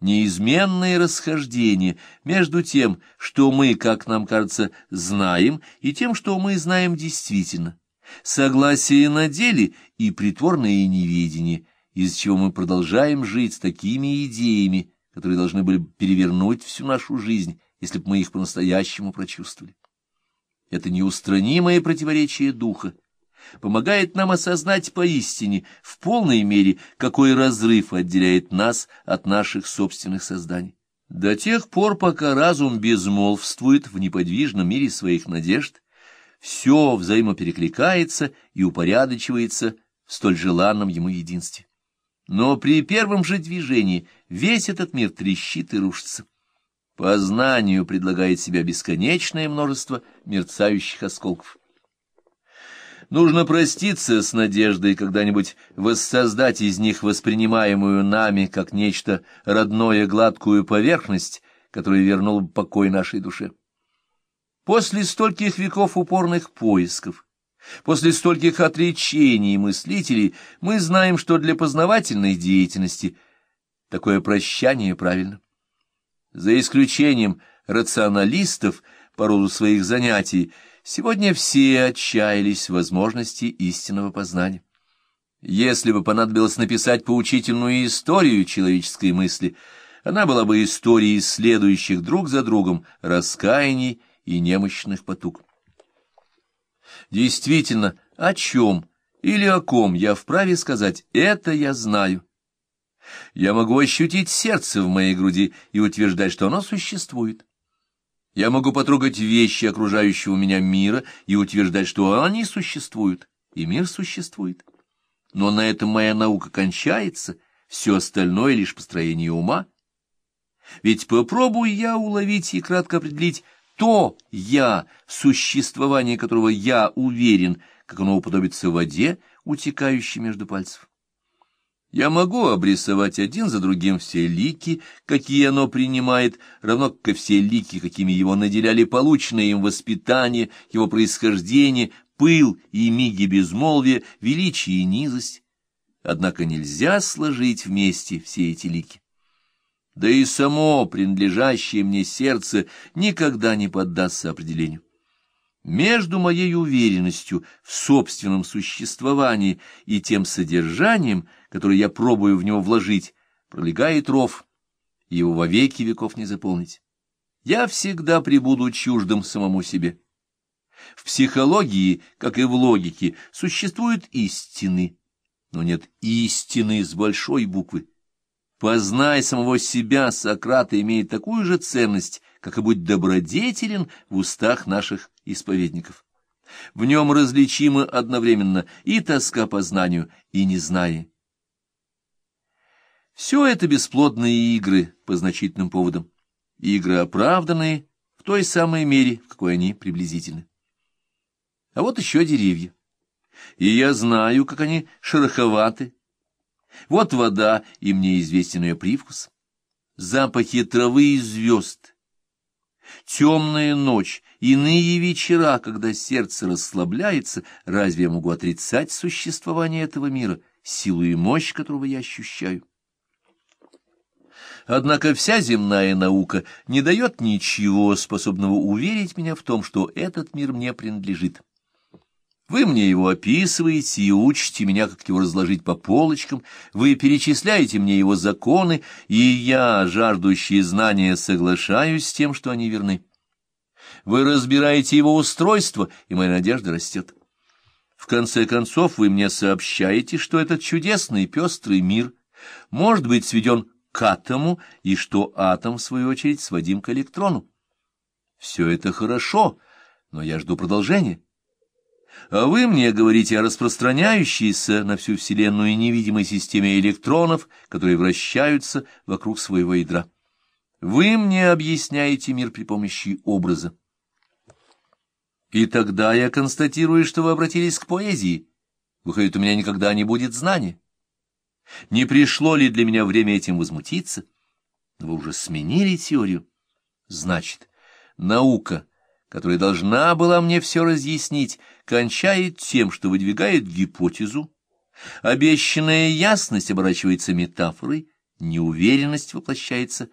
неизменное расхождение между тем, что мы, как нам кажется, знаем, и тем, что мы знаем действительно, согласие на деле и притворное неведение, из чего мы продолжаем жить с такими идеями, которые должны были перевернуть всю нашу жизнь, если бы мы их по-настоящему прочувствовали. Это неустранимое противоречие духа, помогает нам осознать поистине в полной мере, какой разрыв отделяет нас от наших собственных созданий. До тех пор, пока разум безмолвствует в неподвижном мире своих надежд, все взаимоперекликается и упорядочивается в столь желанном ему единстве. Но при первом же движении весь этот мир трещит и рушится. Познанию предлагает себя бесконечное множество мерцающих осколков. Нужно проститься с надеждой когда-нибудь воссоздать из них воспринимаемую нами как нечто родное гладкую поверхность, которая вернула бы покой нашей душе. После стольких веков упорных поисков, после стольких отречений мыслителей, мы знаем, что для познавательной деятельности такое прощание правильно. За исключением рационалистов по роду своих занятий, Сегодня все отчаялись возможности истинного познания. Если бы понадобилось написать поучительную историю человеческой мысли, она была бы историей следующих друг за другом раскаяний и немощных потуг. Действительно, о чем или о ком я вправе сказать «это я знаю». Я могу ощутить сердце в моей груди и утверждать, что оно существует. Я могу потрогать вещи окружающего меня мира и утверждать, что они существуют, и мир существует. Но на этом моя наука кончается, все остальное лишь построение ума. Ведь попробую я уловить и кратко определить то «я», в существовании которого я уверен, как оно уподобится воде, утекающей между пальцев. Я могу обрисовать один за другим все лики, какие оно принимает, равно как и все лики, какими его наделяли полученное им воспитание, его происхождение, пыл и миги безмолвия, величие и низость. Однако нельзя сложить вместе все эти лики. Да и само принадлежащее мне сердце никогда не поддастся определению. Между моей уверенностью в собственном существовании и тем содержанием, которое я пробую в него вложить, пролегает ров, его во веки веков не заполнить. Я всегда прибуду чуждым самому себе. В психологии, как и в логике, существуют истины, но нет истины с большой буквы. Познай самого себя, Сократ имеет такую же ценность, как и будь добродетелен в устах наших исповедников. В нем различимы одновременно и тоска по знанию, и незнание. Все это бесплодные игры по значительным поводам, игры оправданные в той самой мере, в какой они приблизительны. А вот еще деревья. И я знаю, как они шероховаты. Вот вода, и мне известен ее привкус. Запахи травы и звезд — Темная ночь, иные вечера, когда сердце расслабляется, разве я могу отрицать существование этого мира, силу и мощь которого я ощущаю? Однако вся земная наука не дает ничего, способного уверить меня в том, что этот мир мне принадлежит. Вы мне его описываете и учите меня, как его разложить по полочкам, вы перечисляете мне его законы, и я, жаждущий знания, соглашаюсь с тем, что они верны. Вы разбираете его устройство, и моя надежда растет. В конце концов, вы мне сообщаете, что этот чудесный пестрый мир может быть сведен к атому, и что атом, в свою очередь, сводим к электрону. Все это хорошо, но я жду продолжения. А вы мне говорите о распространяющейся на всю Вселенную невидимой системе электронов, которые вращаются вокруг своего ядра. Вы мне объясняете мир при помощи образа. И тогда я констатирую, что вы обратились к поэзии. Выходит, у меня никогда не будет знания. Не пришло ли для меня время этим возмутиться? Вы уже сменили теорию. Значит, наука — которая должна была мне все разъяснить, кончает тем, что выдвигает гипотезу, обещанная ясность оборачивается метафорой, неуверенность воплощается